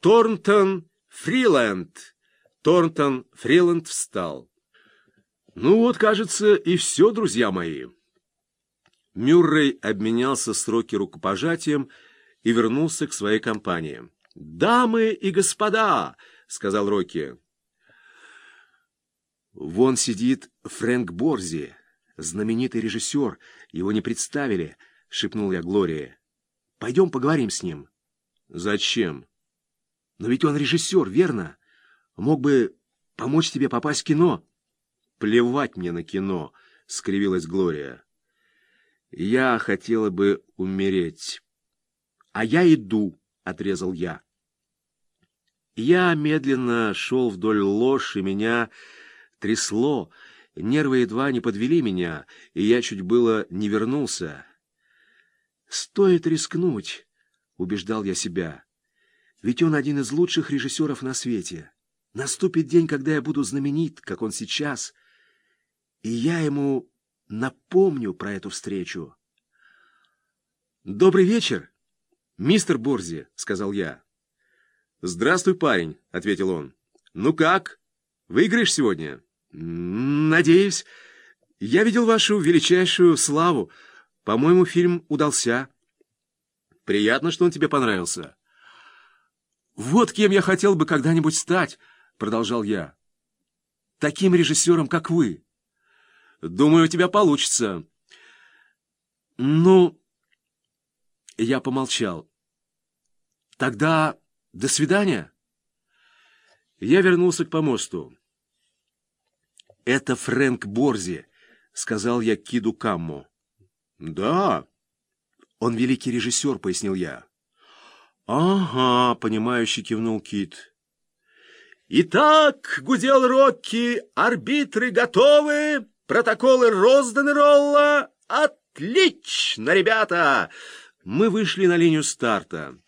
Торнтон Фриленд. Торнтон Фриленд встал. Ну вот, кажется, и все, друзья мои. Мюррей обменялся сроки рукопожатием и вернулся к своей компании. «Дамы и господа!» — сказал Рокки. «Вон сидит Фрэнк Борзи, знаменитый режиссер. Его не представили», — шепнул я Глории. «Пойдем поговорим с ним». «Зачем?» «Но ведь он режиссер, верно? Мог бы помочь тебе попасть в кино». «Плевать мне на кино», — скривилась Глория. «Я хотела бы умереть». «А я иду», — отрезал я. Я медленно шел вдоль ложь, и меня трясло. Нервы едва не подвели меня, и я чуть было не вернулся. «Стоит рискнуть», — убеждал я себя. «Ведь он один из лучших режиссеров на свете. Наступит день, когда я буду знаменит, как он сейчас, и я ему напомню про эту встречу». «Добрый вечер, мистер Борзи», — сказал я. «Здравствуй, парень», — ответил он. «Ну как? Выиграешь сегодня?» «Надеюсь. Я видел вашу величайшую славу. По-моему, фильм удался». «Приятно, что он тебе понравился». «Вот кем я хотел бы когда-нибудь стать», — продолжал я. «Таким режиссером, как вы». «Думаю, у тебя получится». «Ну...» Я помолчал. «Тогда до свидания. Я вернулся к помосту. «Это Фрэнк Борзи», — сказал я Киду Камму. «Да». «Он великий режиссер», — пояснил я. «Ага», — понимающе кивнул Кит. «Итак, — гудел Рокки, — арбитры готовы, протоколы розданы, Ролла. Отлично, ребята!» Мы вышли на линию старта.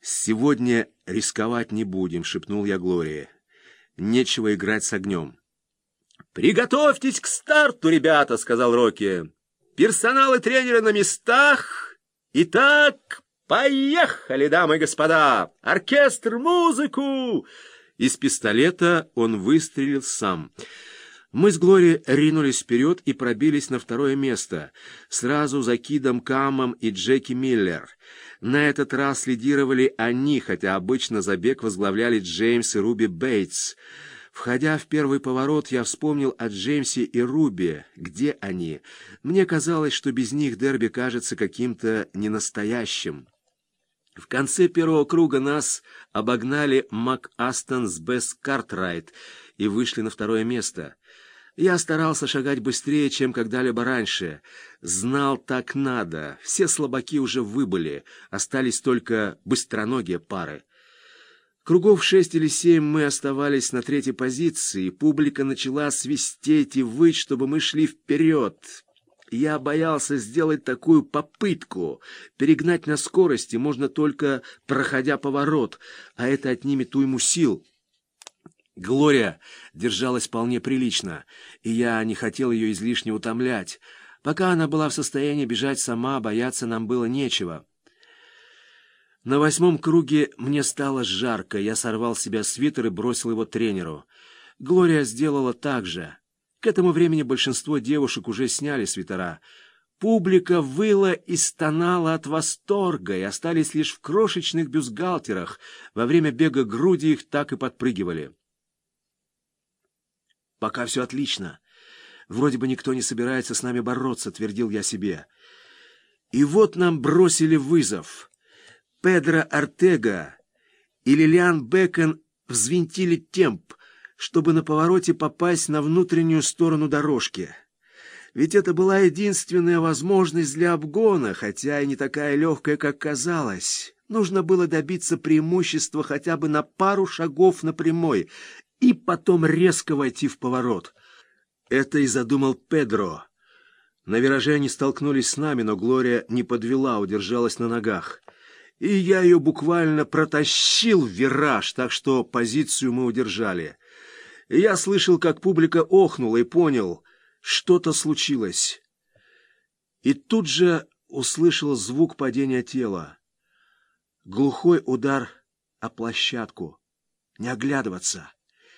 «Сегодня рисковать не будем», — шепнул я Глории. «Нечего играть с огнем». «Приготовьтесь к старту, ребята», — сказал Рокки. «Персонал и тренеры на местах. Итак, поехали, дамы и господа! Оркестр, музыку!» Из пистолета он выстрелил сам. Мы с Глори ринулись вперед и пробились на второе место, сразу за Кидом Камом и Джеки Миллер. На этот раз лидировали они, хотя обычно забег возглавляли Джеймс и Руби Бейтс. Входя в первый поворот, я вспомнил о Джеймсе и Руби. Где они? Мне казалось, что без них дерби кажется каким-то ненастоящим. В конце первого круга нас обогнали Мак Астон с Бесс Картрайт и вышли на второе место. Я старался шагать быстрее, чем когда-либо раньше. Знал, так надо. Все слабаки уже выбыли. Остались только быстроногие пары. Кругов шесть или семь мы оставались на третьей позиции. Публика начала свистеть и выть, чтобы мы шли вперед. Я боялся сделать такую попытку. Перегнать на скорости можно только проходя поворот, а это отнимет уйму сил. Глория держалась вполне прилично, и я не хотел ее излишне утомлять. Пока она была в состоянии бежать сама, бояться нам было нечего. На восьмом круге мне стало жарко, я сорвал с себя свитер и бросил его тренеру. Глория сделала так же. К этому времени большинство девушек уже сняли свитера. Публика выла и стонала от восторга, и остались лишь в крошечных бюстгальтерах. Во время бега груди их так и подпрыгивали. Пока все отлично. Вроде бы никто не собирается с нами бороться, твердил я себе. И вот нам бросили вызов. Педро Артега и Лилиан Бекон взвинтили темп, чтобы на повороте попасть на внутреннюю сторону дорожки. Ведь это была единственная возможность для обгона, хотя и не такая легкая, как казалось. Нужно было добиться преимущества хотя бы на пару шагов на прямой, и потом резко войти в поворот. Это и задумал Педро. На вираже они столкнулись с нами, но Глория не подвела, удержалась на ногах. И я ее буквально протащил в вираж, так что позицию мы удержали. Я слышал, как публика охнула и понял, что-то случилось. И тут же услышал звук падения тела. Глухой удар а площадку, не оглядываться.